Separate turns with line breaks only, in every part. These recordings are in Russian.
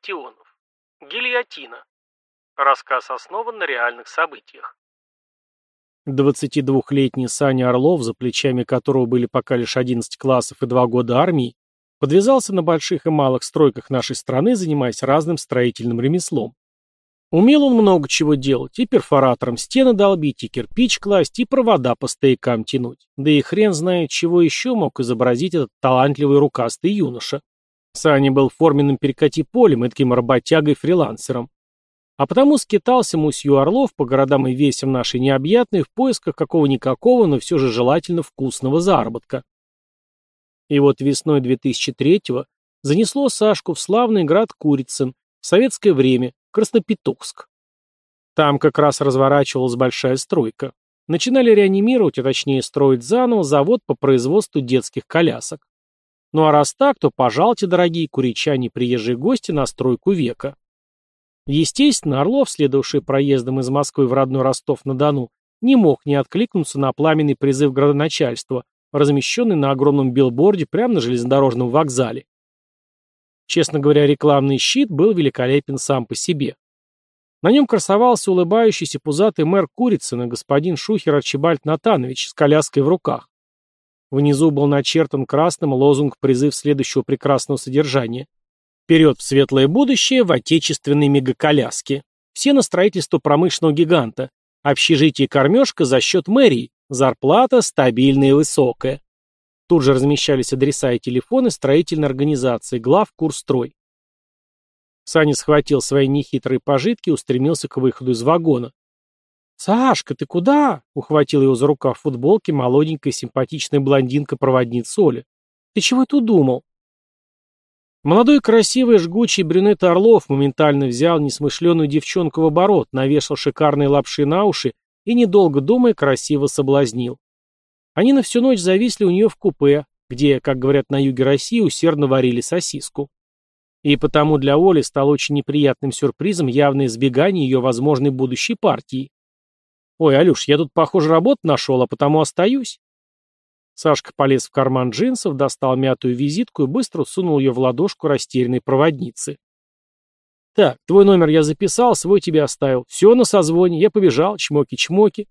Локтионов. Гильотина. Рассказ основан на реальных событиях. 22-летний Саня Орлов, за плечами которого были пока лишь 11 классов и 2 года армии, подвязался на больших и малых стройках нашей страны, занимаясь разным строительным ремеслом. Умел он много чего делать, и перфоратором стены долбить, и кирпич класть, и провода по стоякам тянуть. Да и хрен знает, чего еще мог изобразить этот талантливый рукастый юноша. Саня был форменным перекати-полем и таким работягой-фрилансером. А потому скитался мусью Орлов по городам и весям нашей необъятной в поисках какого-никакого, но все же желательно вкусного заработка. И вот весной 2003-го занесло Сашку в славный град Курицын в советское время, Краснопетухск. Там как раз разворачивалась большая стройка. Начинали реанимировать, а точнее строить заново завод по производству детских колясок. Ну а раз так, то пожалуйте, дорогие куричане приезжие гости, на стройку века. Естественно, Орлов, следовавший проездом из Москвы в родной Ростов-на-Дону, не мог не откликнуться на пламенный призыв градоначальства, размещенный на огромном билборде прямо на железнодорожном вокзале. Честно говоря, рекламный щит был великолепен сам по себе. На нем красовался улыбающийся пузатый мэр Курицына, господин Шухер Арчибальд Натанович, с коляской в руках. Внизу был начертан красным лозунг призыв следующего прекрасного содержания. Вперед в светлое будущее в отечественной мегаколяске. Все на строительство промышленного гиганта. Общежитие кормежка за счет мэрии. Зарплата стабильная и высокая. Тут же размещались адреса и телефоны строительной организации, глав Курстрой. Саня схватил свои нехитрые пожитки и устремился к выходу из вагона. «Сашка, ты куда?» — ухватил его за рукав футболки молоденькая симпатичная блондинка-проводница Оля. «Ты чего тут думал?» Молодой красивый жгучий брюнет Орлов моментально взял несмышленую девчонку в оборот, навешал шикарные лапши на уши и, недолго думая, красиво соблазнил. Они на всю ночь зависли у нее в купе, где, как говорят на юге России, усердно варили сосиску. И потому для Оли стало очень неприятным сюрпризом явное избегание ее возможной будущей партии. «Ой, Алюш, я тут, похоже, работу нашел, а потому остаюсь». Сашка полез в карман джинсов, достал мятую визитку и быстро сунул ее в ладошку растерянной проводницы. «Так, твой номер я записал, свой тебе оставил. Все на созвоне, я побежал, чмоки-чмоки».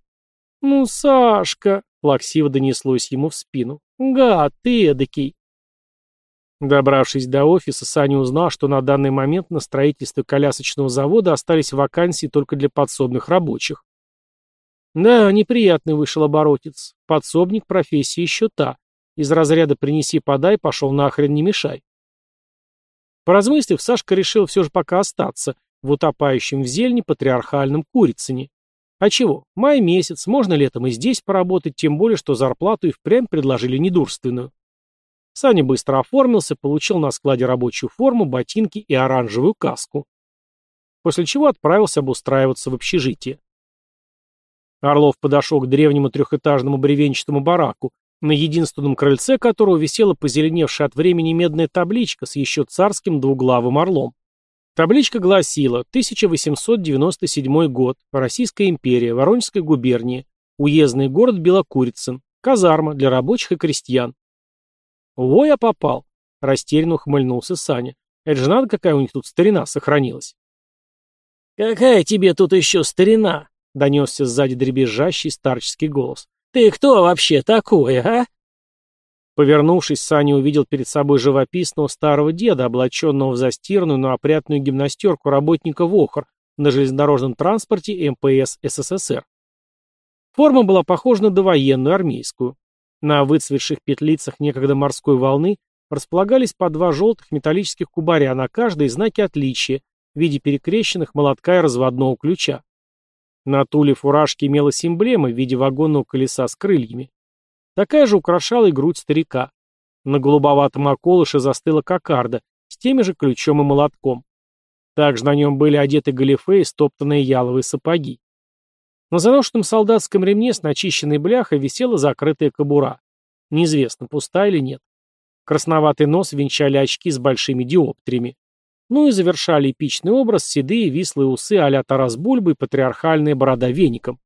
«Ну, Сашка», Плаксиво донеслось ему в спину. «Гад, ты эдакий!» Добравшись до офиса, Саня узнал, что на данный момент на строительстве колясочного завода остались вакансии только для подсобных рабочих. Да, неприятный вышел оборотец. Подсобник профессии еще та. Из разряда «принеси-подай» пошел нахрен не мешай. Поразмыслив, Сашка решил все же пока остаться в утопающем в зелени патриархальном Курицыне. А чего? Май месяц, можно летом и здесь поработать, тем более, что зарплату и впрямь предложили недурственную. Саня быстро оформился, получил на складе рабочую форму, ботинки и оранжевую каску. После чего отправился обустраиваться в общежитие. Орлов подошел к древнему трехэтажному бревенчатому бараку, на единственном крыльце которого висела позеленевшая от времени медная табличка с еще царским двуглавым орлом. Табличка гласила 1897 год, Российская империя, Воронежская губерния, уездный город Белокурицын, казарма для рабочих и крестьян. «Во я попал!» — растерянно ухмыльнулся Саня. «Это же надо, какая у них тут старина сохранилась!» «Какая тебе тут еще старина?» — донесся сзади дребезжащий старческий голос. «Ты кто вообще такой, а?» Повернувшись, Саня увидел перед собой живописного старого деда, облаченного в застиранную, но опрятную гимнастерку работника ВОХР на железнодорожном транспорте МПС СССР. Форма была похожа на довоенную армейскую. На выцветших петлицах некогда морской волны располагались по два желтых металлических кубаря, на каждой знаки отличия в виде перекрещенных молотка и разводного ключа. На туле фуражки имелась эмблема в виде вагонного колеса с крыльями. Такая же украшала и грудь старика. На голубоватом околыше застыла кокарда с теми же ключом и молотком. Также на нем были одеты галифе и стоптанные яловые сапоги. На заношенном солдатском ремне с начищенной бляхой висела закрытая кобура. Неизвестно, пустая или нет. Красноватый нос венчали очки с большими диоптриями. Ну и завершали эпичный образ седые вислые усы а-ля Тарас Бульба и патриархальная борода веником.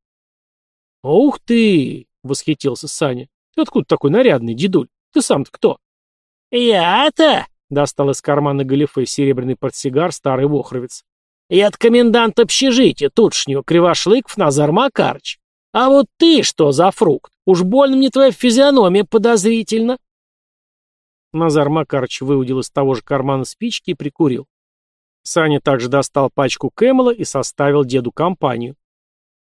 «Ух ты!» — восхитился Саня. Ты откуда такой нарядный, дедуль? Ты сам-то кто?»
«Я-то?»
— Достал из кармана галифе серебряный портсигар старый вохровец. «И от коменданта общежития тутшнего Кривошлыков Назар Макарыч. А вот ты что за фрукт? Уж больно мне твоя физиономия подозрительно». Назар Макарыч выудил из того же кармана спички и прикурил. Саня также достал пачку Кэмела и составил деду компанию.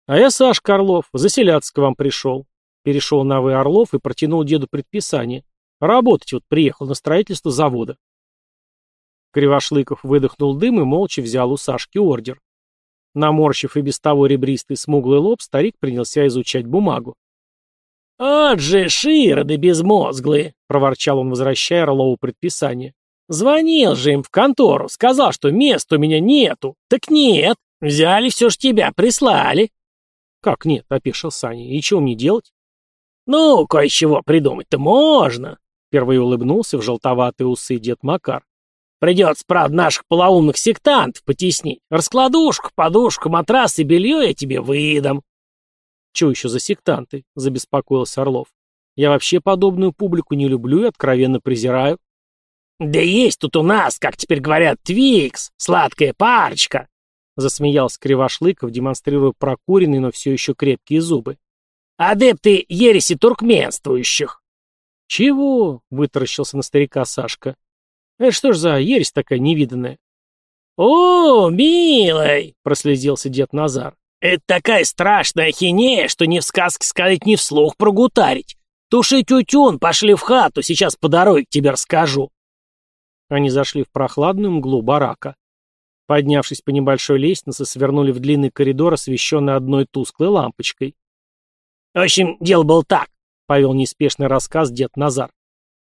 «А я Сашка Орлов, заселяться к вам пришел». Перешел на «вы» Орлов и протянул деду предписание. «Работать вот приехал на строительство завода». Кривошлыков выдохнул дым и молча взял у Сашки ордер. Наморщив и без того ребристый смуглый лоб, старик принялся изучать бумагу. «От же, широды безмозглые!» — проворчал он, возвращая Орлову предписание. «Звонил же им в контору, сказал, что места у меня нету. Так нет, взяли все ж тебя, прислали». «Как нет?» — опешил Саня. «И чего мне делать?» «Ну, кое-чего придумать-то можно», — впервые улыбнулся в желтоватые усы дед Макар. Придется, правда, наших полоумных сектантов потеснить. Раскладушку, подушку, матрас и белье я тебе выдам. Чего еще за сектанты? Забеспокоился Орлов. Я вообще подобную публику не люблю и откровенно презираю. Да есть тут у нас, как теперь говорят, Твикс, сладкая парочка. Засмеялся Кривошлыков, демонстрируя прокуренные, но все еще крепкие зубы. Адепты ереси туркменствующих. Чего? Вытаращился на старика Сашка. Это что ж за ересь такая невиданная? «О, милый!» — прослезился дед Назар. «Это такая страшная хинея, что ни в сказке сказать, ни вслух прогутарить. Туши тютюн, пошли в хату, сейчас по дороге тебе расскажу». Они зашли в прохладную мглу барака. Поднявшись по небольшой лестнице, свернули в длинный коридор, освещенный одной тусклой лампочкой. «В общем, дело было так», — повел неспешный рассказ дед Назар.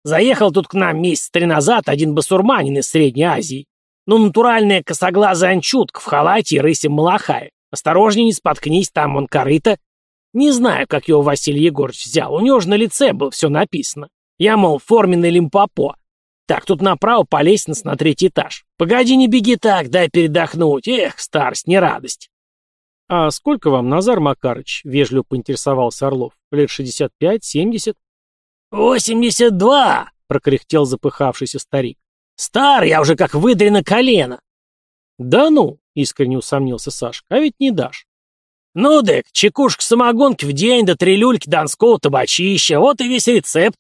Заехал тут к нам месяц три назад один басурманин из Средней Азии. Ну, натуральная косоглазая анчутка в халате и рысе малахая. Осторожней, не споткнись, там он корыто. Не знаю, как его Василий Егорович взял, у него же на лице было все написано. Я, мол, форменный лимпопо. Так, тут направо по лестнице на третий этаж. Погоди, не беги так, дай передохнуть. Эх, старость, не радость. «А сколько вам, Назар Макарыч?» — вежливо поинтересовался Орлов. «Лет шестьдесят пять, семьдесят?» «Восемьдесят два!» — прокряхтел запыхавшийся старик. «Стар, я уже как выдрено колено!» «Да ну!» — искренне усомнился Сашка. «А ведь не дашь». «Ну, дек, чекушка самогонки в день до три люльки донского табачища, вот и весь рецепт!»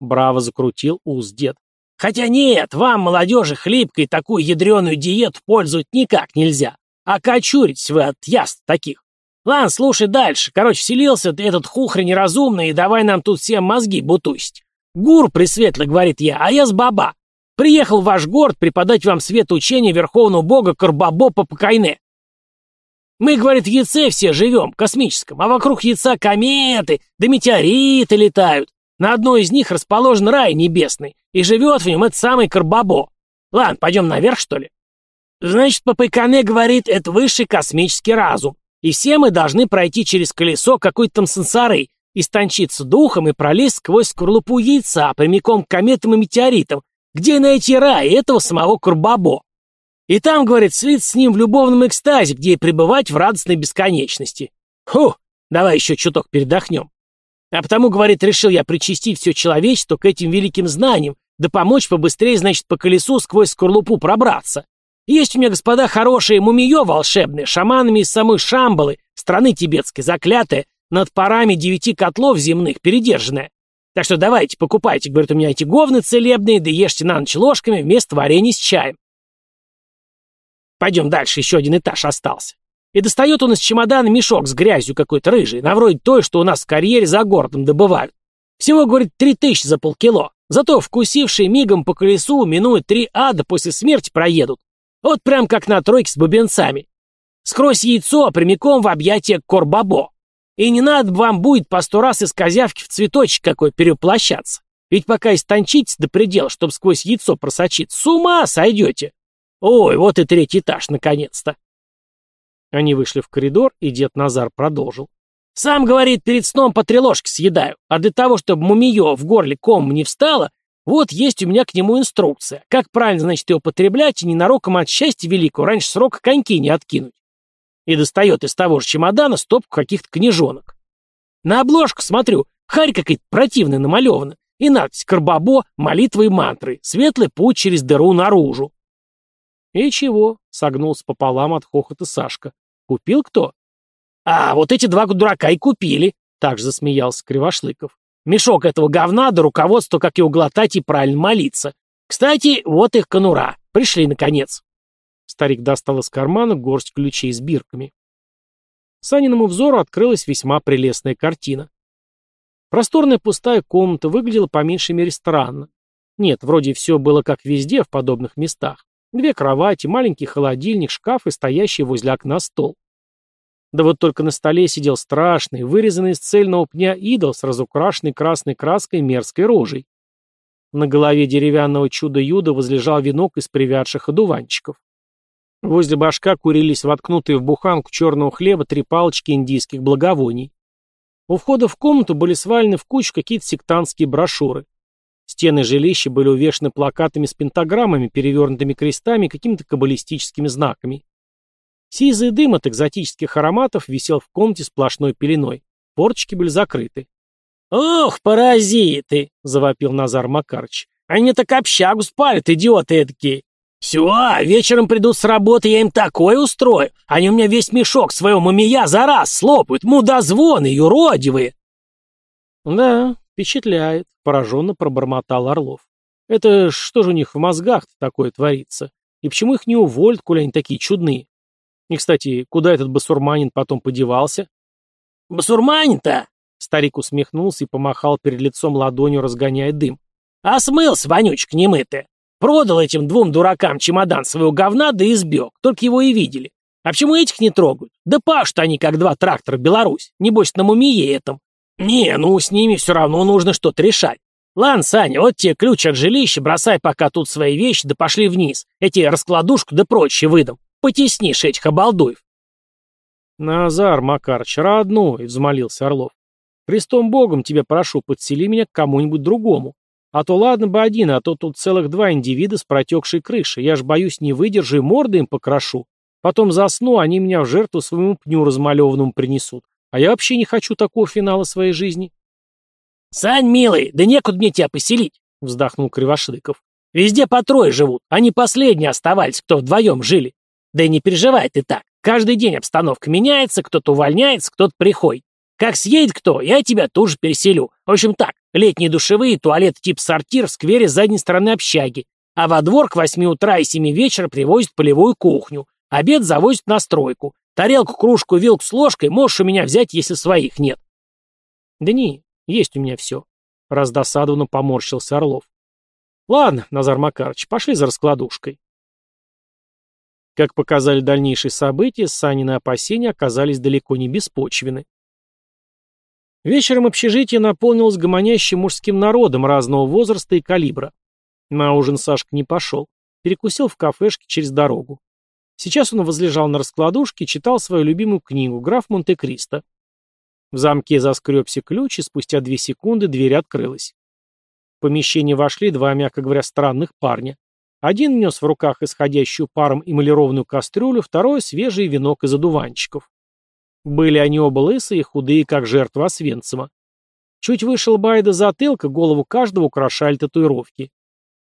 Браво закрутил уз дед. «Хотя нет, вам, молодежи, хлипкой такую ядреную диету пользовать никак нельзя. А кочурить вы от яств таких. Ладно, слушай дальше. Короче, вселился ты этот хухры неразумный, и давай нам тут всем мозги бутусть. Гур, пресветло, говорит я, а я с баба. Приехал в ваш город преподать вам свет учения верховного бога Карбабопа Покайне. Мы, говорит, в яйце все живем, космическом, а вокруг яйца кометы, да метеориты летают. На одной из них расположен рай небесный, и живет в нем этот самый Карбабо. Ладно, пойдем наверх, что ли? Значит, Папайкане говорит, это высший космический разум. И все мы должны пройти через колесо какой-то там сансары, истончиться духом и пролезть сквозь скорлупу яйца, прямиком к кометам и метеоритам, где найти рай этого самого Курбабо. И там, говорит, слиться с ним в любовном экстазе, где и пребывать в радостной бесконечности. Фу, давай еще чуток передохнем. А потому, говорит, решил я причастить все человечество к этим великим знаниям, да помочь побыстрее, значит, по колесу сквозь скорлупу пробраться. Есть у меня, господа, хорошие мумиё волшебные, шаманами из самой Шамбалы, страны тибетской, заклятые, над парами девяти котлов земных, передержанная. Так что давайте, покупайте, говорят, у меня эти говны целебные, да ешьте на ночь ложками вместо варенья с чаем. Пойдем дальше, еще один этаж остался. И достает он из чемодана мешок с грязью какой-то рыжий, на вроде той, что у нас в карьере за городом добывают. Всего, говорит, три тысячи за полкило. Зато вкусившие мигом по колесу, минуя три ада, после смерти проедут. Вот прям как на тройке с бубенцами. Скрозь яйцо прямиком в объятия Корбабо. И не надо вам будет по сто раз из козявки в цветочек какой переплощаться. Ведь пока истончитесь до предела, чтобы сквозь яйцо просочиться, с ума сойдете. Ой, вот и третий этаж, наконец-то. Они вышли в коридор, и дед Назар продолжил. Сам, говорит, перед сном по три ложки съедаю, а для того, чтобы мумиё в горле ком не встало, вот есть у меня к нему инструкция. Как правильно, значит, ее употреблять и ненароком от счастья великого раньше срока коньки не откинуть. И достает из того же чемодана стопку каких-то книжонок. На обложку смотрю, харь какая-то противная намалевана.
И надпись «Карбабо», молитвы и мантры, светлый путь через дыру наружу.
И чего? Согнулся пополам от хохота Сашка. Купил кто?
А, вот эти два дурака и купили, также засмеялся Кривошлыков. Мешок этого говна до руководства, как его глотать и правильно молиться. Кстати, вот их конура. Пришли, наконец.
Старик достал из кармана горсть ключей с бирками. Саниному взору открылась весьма прелестная картина. Просторная пустая комната выглядела по меньшей мере странно. Нет, вроде все было как везде в подобных местах. Две кровати, маленький холодильник, шкаф и стоящий возле окна стол. Да вот только на столе сидел страшный, вырезанный из цельного пня идол с разукрашенной красной краской мерзкой рожей. На голове деревянного чуда-юда возлежал венок из привядших одуванчиков. Возле башка курились воткнутые в буханку черного хлеба три палочки индийских благовоний. У входа в комнату были свалены в кучу какие-то сектантские брошюры. Стены жилища были увешаны плакатами с пентаграммами, перевернутыми крестами и какими-то каббалистическими знаками. Сизый дым от экзотических ароматов висел в комнате сплошной пеленой. Порчики были закрыты.
«Ох, паразиты!» — завопил Назар Макарыч. «Они так общагу спалят, идиоты эдакие! Все, вечером придут с работы, я им такое устрою. Они у меня весь мешок своего мумия за раз слопают, мудозвоны, юродивые!»
«Да, впечатляет», — пораженно пробормотал Орлов. «Это что же у них в мозгах такое творится? И почему их не уволят, коли они такие чудные? И, кстати, куда этот басурманин потом подевался?
Басурманин-то?
Старик усмехнулся и помахал перед лицом ладонью, разгоняя дым.
А смылся, вонючек немытый. Продал этим двум дуракам чемодан своего говна да избег. Только его и видели. А почему этих не трогают? Да пашут они, как два трактора Беларусь. Небось, на мумие этом. Не, ну, с ними все равно нужно что-то решать. Ладно, Саня, вот тебе ключ от жилища, бросай пока тут свои вещи, да пошли вниз. Эти раскладушку да прочее выдам. Потеснишь этих обалдуев.
Назар Макарыч, родной, взмолился Орлов. Христом Богом тебя прошу, подсели меня к кому-нибудь другому. А то ладно бы один, а то тут целых два индивида с протекшей крышей. Я ж боюсь, не выдержу и морды им покрошу. Потом засну, они меня в жертву своему пню размалеванному принесут. А я вообще не хочу такого финала своей жизни.
«Сань, милый, да некуда мне тебя поселить», — вздохнул Кривошлыков. «Везде по трое живут, они последние оставались, кто вдвоем жили. Да и не переживай ты так. Каждый день обстановка меняется, кто-то увольняется, кто-то приходит. Как съедет кто, я тебя тут же переселю. В общем так, летние душевые, туалет тип сортир в сквере с задней стороны общаги. А во двор к восьми утра и семи вечера привозят полевую кухню. Обед завозят на стройку. Тарелку, кружку, вилку с ложкой можешь у меня взять, если своих нет.
Да не, есть у меня все. Раздосадованно поморщился Орлов. Ладно, Назар Макарович, пошли за раскладушкой. Как показали дальнейшие события, Санины опасения оказались далеко не беспочвены. Вечером общежитие наполнилось гомонящим мужским народом разного возраста и калибра. На ужин Сашка не пошел. Перекусил в кафешке через дорогу. Сейчас он возлежал на раскладушке и читал свою любимую книгу «Граф Монте-Кристо». В замке заскребся ключ, и спустя две секунды дверь открылась. В помещение вошли два, мягко говоря, странных парня. Один нес в руках исходящую паром эмалированную кастрюлю, второй — свежий венок из одуванчиков. Были они оба лысые худые, как жертва Освенцима. Чуть выше лба и до затылка голову каждого украшали татуировки.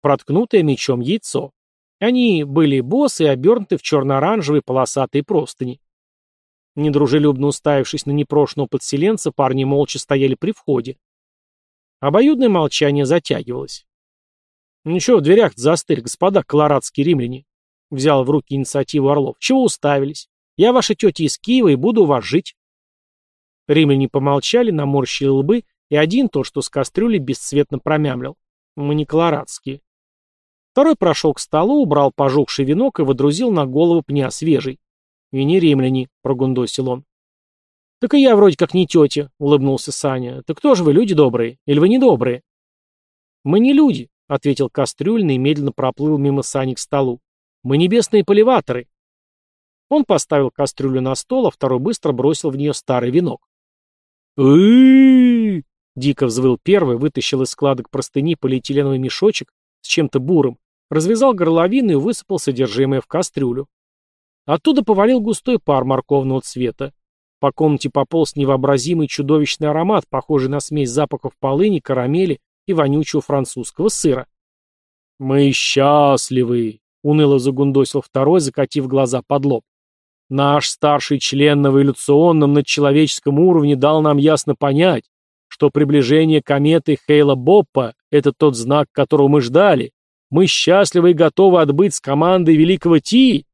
Проткнутое мечом яйцо. Они были боссы и обернуты в черно-оранжевые полосатые простыни. Недружелюбно уставившись на непрошенного подселенца, парни молча стояли при входе. Обоюдное молчание затягивалось. «Ну что в дверях застырь, господа колорадские римляне?» Взял в руки инициативу Орлов. «Чего уставились? Я ваша тетя из Киева и буду вас жить». Римляне помолчали, наморщили лбы, и один, тот, что с кастрюлей, бесцветно промямлил. «Мы не колорадские». Второй прошел к столу, убрал пожухший венок и водрузил на голову пня свежий. «И не римляне», — прогундосил он. «Так и я вроде как не тетя», — улыбнулся Саня. «Так кто же вы, люди добрые? Или вы недобрые?» «Мы не люди», — ответил кастрюльный и медленно проплыл мимо Сани к столу. «Мы небесные поливаторы». Он поставил кастрюлю на стол, а второй быстро бросил в нее старый венок. «Ы-ы-ы!» Дико взвыл первый, вытащил из складок простыни полиэтиленовый мешочек с чем-то бурым, развязал горловину и высыпал содержимое в кастрюлю. Оттуда повалил густой пар морковного цвета. По комнате пополз невообразимый чудовищный аромат, похожий на смесь запахов полыни, карамели и вонючего французского сыра. «Мы счастливы!» — уныло загундосил второй, закатив глаза под лоб. «Наш старший член на эволюционном надчеловеческом уровне дал нам ясно понять, что приближение кометы Хейла-Боппа — это тот знак, которого мы ждали. Мы счастливы и готовы отбыть с командой великого Ти!»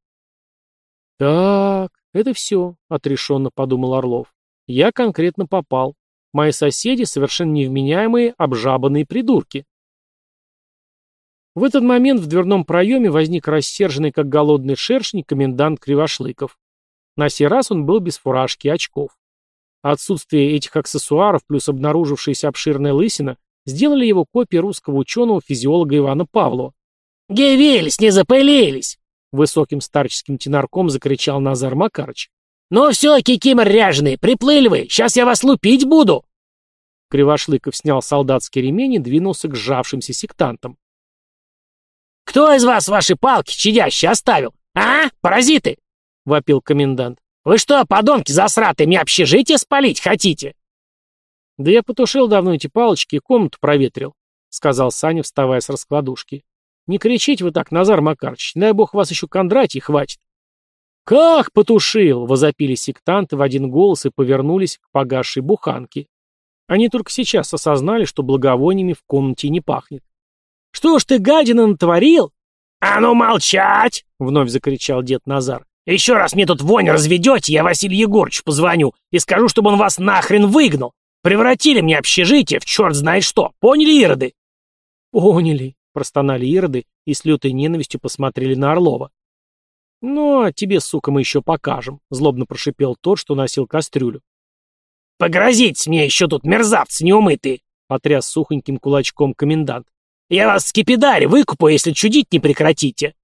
«Так, это все», — отрешенно подумал Орлов. «Я конкретно попал. Мои соседи совершенно невменяемые, обжабанные придурки. В этот момент в дверном проеме возник рассерженный, как голодный шершень, комендант Кривошлыков. На сей раз он был без фуражки и очков. Отсутствие этих аксессуаров плюс обнаружившаяся обширная лысина сделали его копией русского ученого-физиолога Ивана Павлова.
«Гевелись, не запылились!»
Высоким старческим тенарком закричал Назар Макарыч.
«Ну все, кикимор ряженый, приплыли вы, сейчас я вас лупить буду!»
Кривошлыков снял солдатский ремень и двинулся к сжавшимся сектантам.
«Кто из вас ваши палки чадящие оставил? А, паразиты?» — вопил комендант. «Вы что, подонки засратые, мне общежитие спалить хотите?»
«Да я потушил давно эти палочки и комнату проветрил», — сказал Саня, вставая с раскладушки. «Не кричите вы так, Назар Макарыч, дай бог вас еще Кондратий хватит». «Как потушил!» — возопили сектанты в один голос и повернулись к погасшей буханке. Они только сейчас осознали, что благовониями в комнате не пахнет. «Что ж ты, гадина, натворил?»
«А ну молчать!»
— вновь закричал дед Назар.
«Еще раз мне тут вонь разведете, я Василию Егорычу позвоню и скажу, чтобы он вас нахрен выгнал. Превратили мне общежитие в черт знает что. Поняли, ироды?»
«Поняли», — простонали ироды и с лютой ненавистью посмотрели на Орлова. «Ну, а тебе, сука, мы еще покажем», — злобно прошипел тот, что носил кастрюлю.
«Погрозить мне еще тут, мерзавцы неумытые!» — потряс сухоньким кулачком комендант. «Я вас скипидарь выкупу, если чудить не прекратите!»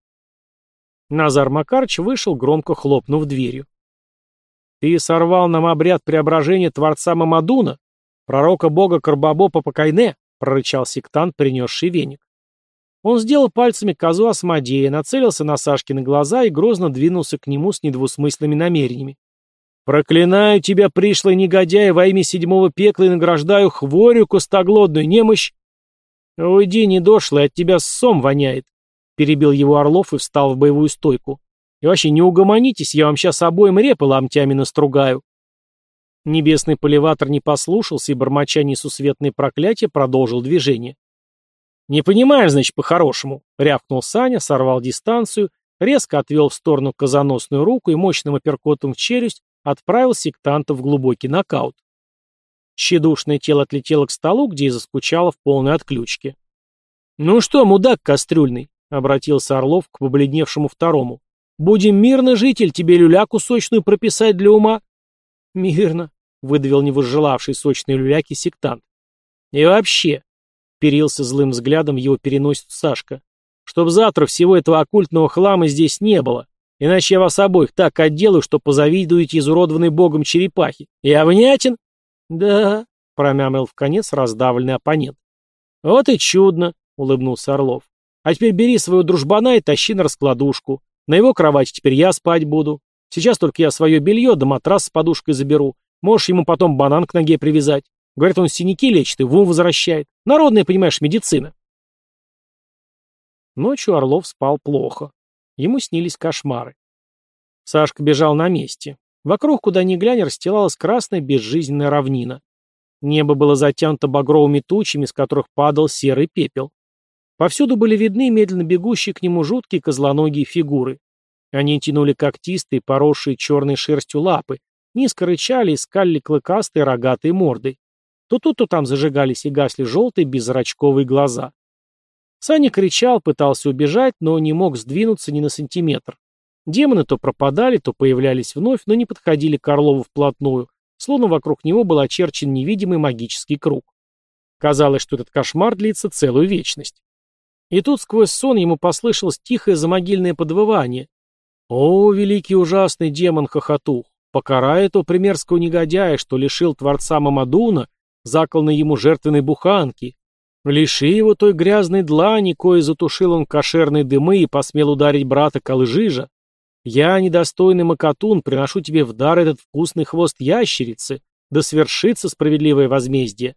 Назар Макарыч вышел, громко хлопнув дверью. «Ты сорвал нам обряд преображения Творца Мамадуна, пророка бога Карбабопа Покайне», — прорычал сектант, принесший веник. Он сделал пальцами козу Асмодея, нацелился на Сашкины глаза и грозно двинулся к нему с недвусмысленными намерениями. «Проклинаю тебя, пришлый негодяй, во имя седьмого пекла и награждаю хворю костоглотную немощь!» «Уйди, недошлый, от тебя ссом воняет!» Перебил его Орлов и встал в боевую стойку. «И вообще не угомонитесь, я вам сейчас обоим репы ломтями настругаю!» Небесный поливатор не послушался и, бормоча несусветные проклятия, продолжил движение. «Не понимаешь, значит, по-хорошему», — рявкнул Саня, сорвал дистанцию, резко отвел в сторону казаносную руку и мощным апперкотом в челюсть отправил сектанта в глубокий нокаут. Щедушное тело отлетело к столу, где и заскучало в полной отключке. «Ну что, мудак кастрюльный?» — обратился Орлов к побледневшему второму. «Будем мирно жить тебе люляку сочную прописать для ума?» «Мирно», — выдавил невозжелавший сочные люляки сектант. «И вообще, Перился злым взглядом его переносит Сашка. «Чтоб завтра всего этого оккультного хлама здесь не было. Иначе я вас обоих так отделаю, что позавидуете изуродованной богом черепахи. Я внятен?» «Да», — промямлил в конец раздавленный оппонент. «Вот и чудно», — улыбнулся Орлов. «А теперь бери своего дружбана и тащи на раскладушку. На его кровати теперь я спать буду. Сейчас только я свое белье да матрас с подушкой заберу. Можешь ему потом банан к ноге привязать. Говорят, он синяки лечит и в ум возвращает. Народная, понимаешь, медицина. Ночью Орлов спал плохо. Ему снились кошмары. Сашка бежал на месте. Вокруг, куда ни глянь, расстилалась красная безжизненная равнина. Небо было затянуто багровыми тучами, с которых падал серый пепел. Повсюду были видны медленно бегущие к нему жуткие козлоногие фигуры. Они тянули когтистые, поросшие черной шерстью лапы, низко рычали и скалили клыкастые рогатые морды. То тут, то там зажигались и гасли желтые беззрачковые глаза. Саня кричал, пытался убежать, но не мог сдвинуться ни на сантиметр. Демоны то пропадали, то появлялись вновь, но не подходили к Орлову вплотную, словно вокруг него был очерчен невидимый магический круг. Казалось, что этот кошмар длится целую вечность. И тут сквозь сон ему послышалось тихое замогильное подвывание. «О, великий ужасный демон Хохотух, покарай этого примерского негодяя, что лишил Творца Мамадуна закланной ему жертвенной буханки. Лиши его той грязной длани, кое затушил он кошерные дымы и посмел ударить брата Калыжижа. Я, недостойный Макатун, приношу тебе в дар этот вкусный хвост ящерицы, да свершится справедливое возмездие.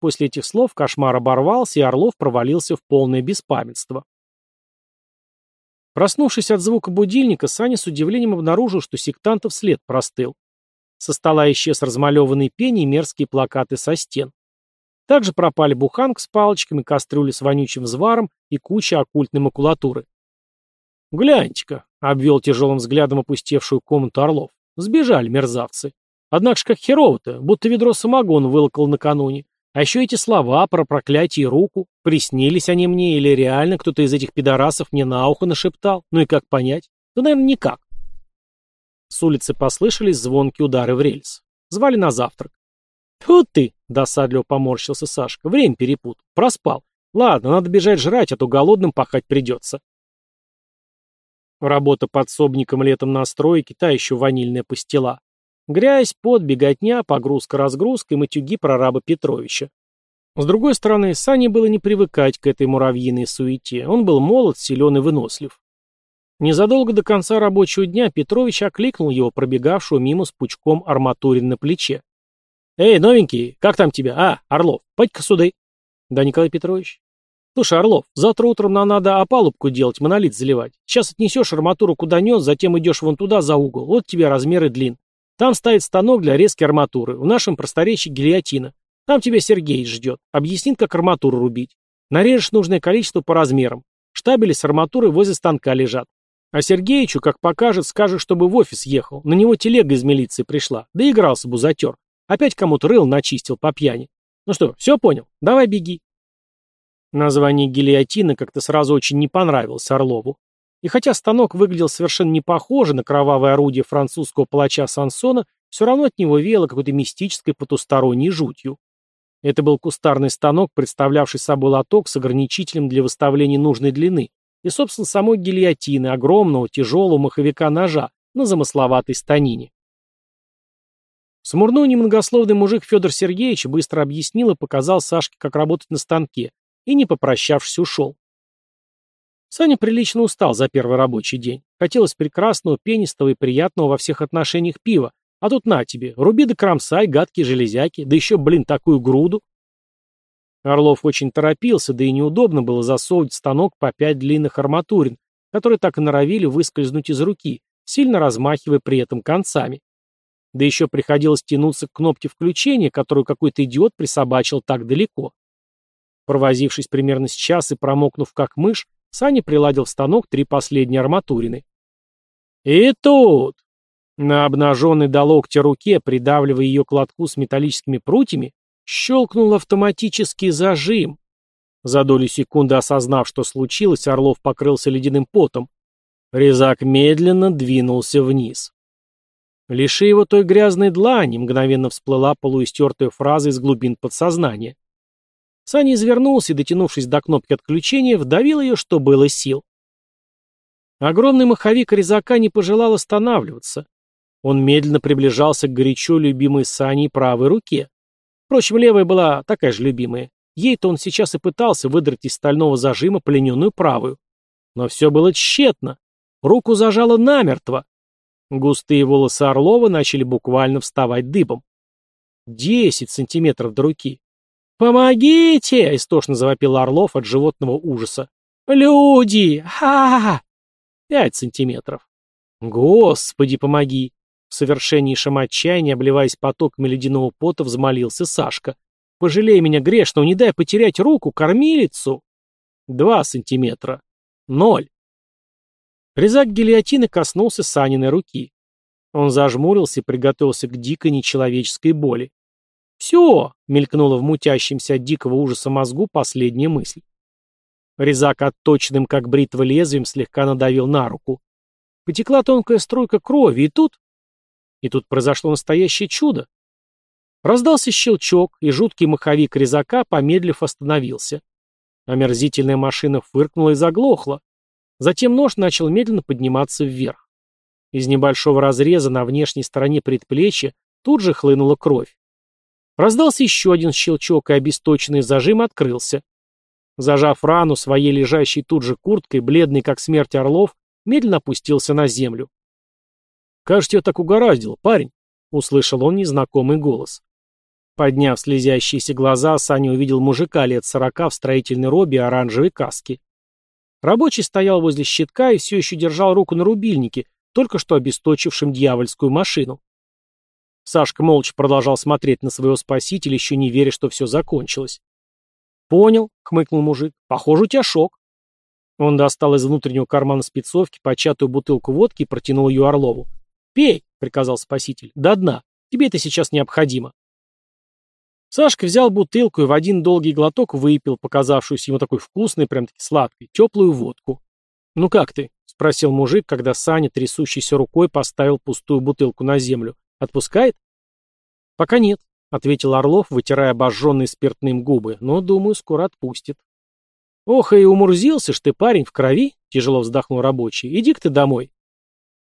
После этих слов кошмар оборвался, и Орлов провалился в полное беспамятство. Проснувшись от звука будильника, Саня с удивлением обнаружил, что сектантов след простыл. Со стола исчез размалеванный пень и мерзкие плакаты со стен. Также пропали буханка с палочками, кастрюли с вонючим взваром и куча оккультной макулатуры. «Гляньте-ка», — обвел тяжелым взглядом опустевшую комнату Орлов. «Сбежали мерзавцы. Однако ж как херово-то, будто ведро самогона вылокал накануне. А еще эти слова про проклятие и руку. Приснились они мне или реально кто-то из этих пидорасов мне на ухо нашептал? Ну и как понять? Да, наверное, никак. С улицы послышались звонкие удары в рельс. Звали на завтрак. «Тьфу ты!» — досадливо поморщился Сашка. «Время перепутал. Проспал. Ладно, надо бежать жрать, а то голодным пахать придется». Работа подсобником летом на стройке, та еще ванильная пастила. Грязь, пот, беготня, погрузка-разгрузка и матюги прораба Петровича. С другой стороны, Сане было не привыкать к этой муравьиной суете. Он был молод, силен и вынослив. Незадолго до конца рабочего дня Петрович окликнул его, пробегавшего мимо с пучком арматурин на плече. «Эй, новенький, как там тебя? А, Орлов, пойди-ка сюда». «Да, Николай Петрович». «Слушай, Орлов, завтра утром нам надо опалубку делать, монолит заливать. Сейчас отнесешь арматуру куда нес, затем идешь вон туда за угол. Вот тебе размеры длин. Там стоит станок для резки арматуры, в нашем просторечии гильотина. Там тебя Сергей ждет, объяснит, как арматуру рубить. Нарежешь нужное количество по размерам. Штабели с арматурой возле станка лежат. А Сергеичу, как покажет, скажешь, чтобы в офис ехал. На него телега из милиции пришла. Да игрался бузатер. Опять кому-то рыл начистил по пьяни. Ну что, все понял? Давай беги. Название гильотины как-то сразу очень не понравилось Орлову. И хотя станок выглядел совершенно не похоже на кровавое орудие французского палача Сансона, все равно от него веяло какой-то мистической потусторонней жутью. Это был кустарный станок, представлявший собой лоток с ограничителем для выставления нужной длины, и, собственно, самой гильотины, огромного, тяжелого маховика-ножа на замысловатой станине. Смурной немногословный мужик Федор Сергеевич быстро объяснил и показал Сашке, как работать на станке, и, не попрощавшись, ушел. Саня прилично устал за первый рабочий день. Хотелось прекрасного, пенистого и приятного во всех отношениях пива. А тут на тебе, руби да кромсай, гадкие железяки, да еще, блин, такую груду. Орлов очень торопился, да и неудобно было засовывать станок по пять длинных арматурин, которые так и норовили выскользнуть из руки, сильно размахивая при этом концами. Да еще приходилось тянуться к кнопке включения, которую какой-то идиот присобачил так далеко. Провозившись примерно с час и промокнув как мышь, Саня приладил в станок три последние арматурины. И тут, на обнаженной до локтя руке, придавливая ее к лотку с металлическими прутьями, щелкнул автоматический зажим. За долю секунды осознав, что случилось, Орлов покрылся ледяным потом. Резак медленно двинулся вниз. Лиши его той грязной длани, мгновенно всплыла полуистертая фраза из глубин подсознания. Саня извернулся и, дотянувшись до кнопки отключения, вдавил ее, что было сил. Огромный маховик резака не пожелал останавливаться. Он медленно приближался к горячо любимой Саней правой руке. Впрочем, левая была такая же любимая. Ей-то он сейчас и пытался выдрать из стального зажима плененную правую. Но все было тщетно. Руку зажало намертво. Густые волосы Орлова начали буквально вставать дыбом. Десять сантиметров до руки. «Помогите!» — истошно завопил Орлов от животного ужаса. «Люди! Ха-ха-ха!» Пять сантиметров. «Господи, помоги!» В совершеннейшем отчаянии, обливаясь потоками ледяного пота, взмолился Сашка. «Пожалей меня грешного, не дай потерять руку, кормилицу!» Два сантиметра. Ноль. Резак гильотины коснулся Саниной руки. Он зажмурился и приготовился к дикой нечеловеческой боли. «Все!» — мелькнула в мутящемся от дикого ужаса мозгу последняя мысль. Резак отточенным, как бритва лезвием, слегка надавил на руку. Потекла тонкая струйка крови, и тут... И тут произошло настоящее чудо. Раздался щелчок, и жуткий маховик резака, помедлив, остановился. Омерзительная машина фыркнула и заглохла. Затем нож начал медленно подниматься вверх. Из небольшого разреза на внешней стороне предплечья тут же хлынула кровь. Раздался еще один щелчок, и обесточенный зажим открылся. Зажав рану своей лежащей тут же курткой, бледный как смерть Орлов, медленно опустился на землю. «Кажется, я так угораздил, парень», — услышал он незнакомый голос. Подняв слезящиеся глаза, Саня увидел мужика лет сорока в строительной робе оранжевой каске. Рабочий стоял возле щитка и все еще держал руку на рубильнике, только что обесточившим дьявольскую машину. Сашка молча продолжал смотреть на своего спасителя, еще не веря, что все закончилось. «Понял», — хмыкнул мужик, — «похоже, у тебя шок». Он достал из внутреннего кармана спецовки початую бутылку водки и протянул ее Орлову. «Пей», — приказал спаситель, — «до дна. Тебе это сейчас необходимо». Сашка взял бутылку и в один долгий глоток выпил, показавшуюся ему такой вкусной, прям-таки сладкой, теплую водку. «Ну как ты?» — спросил мужик, когда Саня, трясущейся рукой, поставил пустую бутылку на землю. «Отпускает?» «Пока нет», — ответил Орлов, вытирая обожженные спиртным губы, «но, думаю, скоро отпустит». «Ох, и умурзился ж ты, парень, в крови», — тяжело вздохнул рабочий. «Иди-ка ты домой».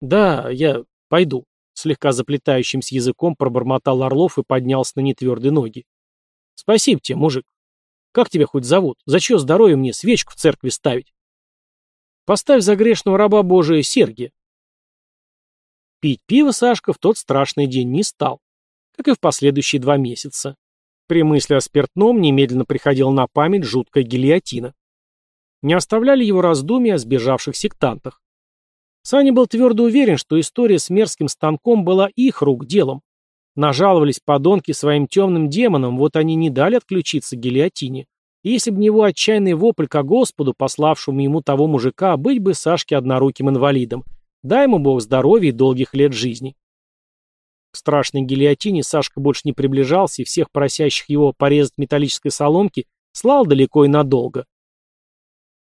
«Да, я пойду», — слегка заплетающимся языком пробормотал Орлов и поднялся на нетвердые ноги. «Спасибо тебе, мужик. Как тебя хоть зовут? За чье здоровье мне свечку в церкви ставить?» «Поставь за грешного раба Божия Сергия», Пить пиво Сашка в тот страшный день не стал, как и в последующие два месяца. При мысли о спиртном немедленно приходила на память жуткая гильотина. Не оставляли его раздумья о сбежавших сектантах. Саня был твердо уверен, что история с мерзким станком была их рук делом. Нажаловались подонки своим темным демонам, вот они не дали отключиться гильотине. И если бы не его отчаянный вопль ко Господу, пославшему ему того мужика, быть бы Сашке одноруким инвалидом, Дай ему Бог здоровья и долгих лет жизни. К страшной гильотине Сашка больше не приближался и всех просящих его порезать металлической соломки слал далеко и надолго.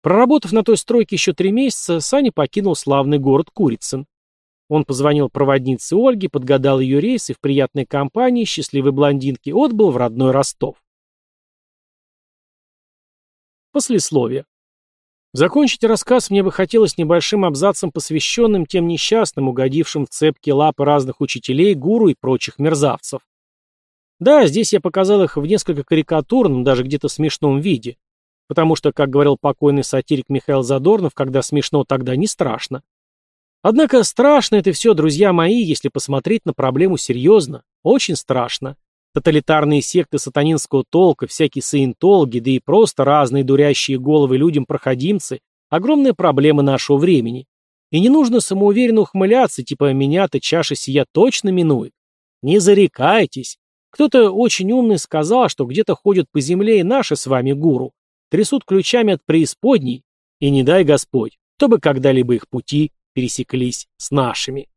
Проработав на той стройке еще три месяца, Саня покинул славный город Курицын. Он позвонил проводнице Ольге, подгадал ее рейс и в приятной компании счастливой блондинки отбыл в родной Ростов. Послесловие. Закончить рассказ мне бы хотелось небольшим абзацем, посвященным тем несчастным, угодившим в цепки лапы разных учителей, гуру и прочих мерзавцев. Да, здесь я показал их в несколько карикатурном, даже где-то смешном виде. Потому что, как говорил покойный сатирик Михаил Задорнов, когда смешно, тогда не страшно. Однако страшно это все, друзья мои, если посмотреть на проблему серьезно. Очень страшно. Тоталитарные секты сатанинского толка, всякие саентологи, да и просто разные дурящие головы людям-проходимцы – огромная проблема нашего времени. И не нужно самоуверенно ухмыляться, типа «меня-то чаша сия точно минует». Не зарекайтесь. Кто-то очень умный сказал, что где-то ходят по земле и наши с вами гуру, трясут ключами от преисподней, и не дай Господь, кто бы когда-либо их пути пересеклись с нашими.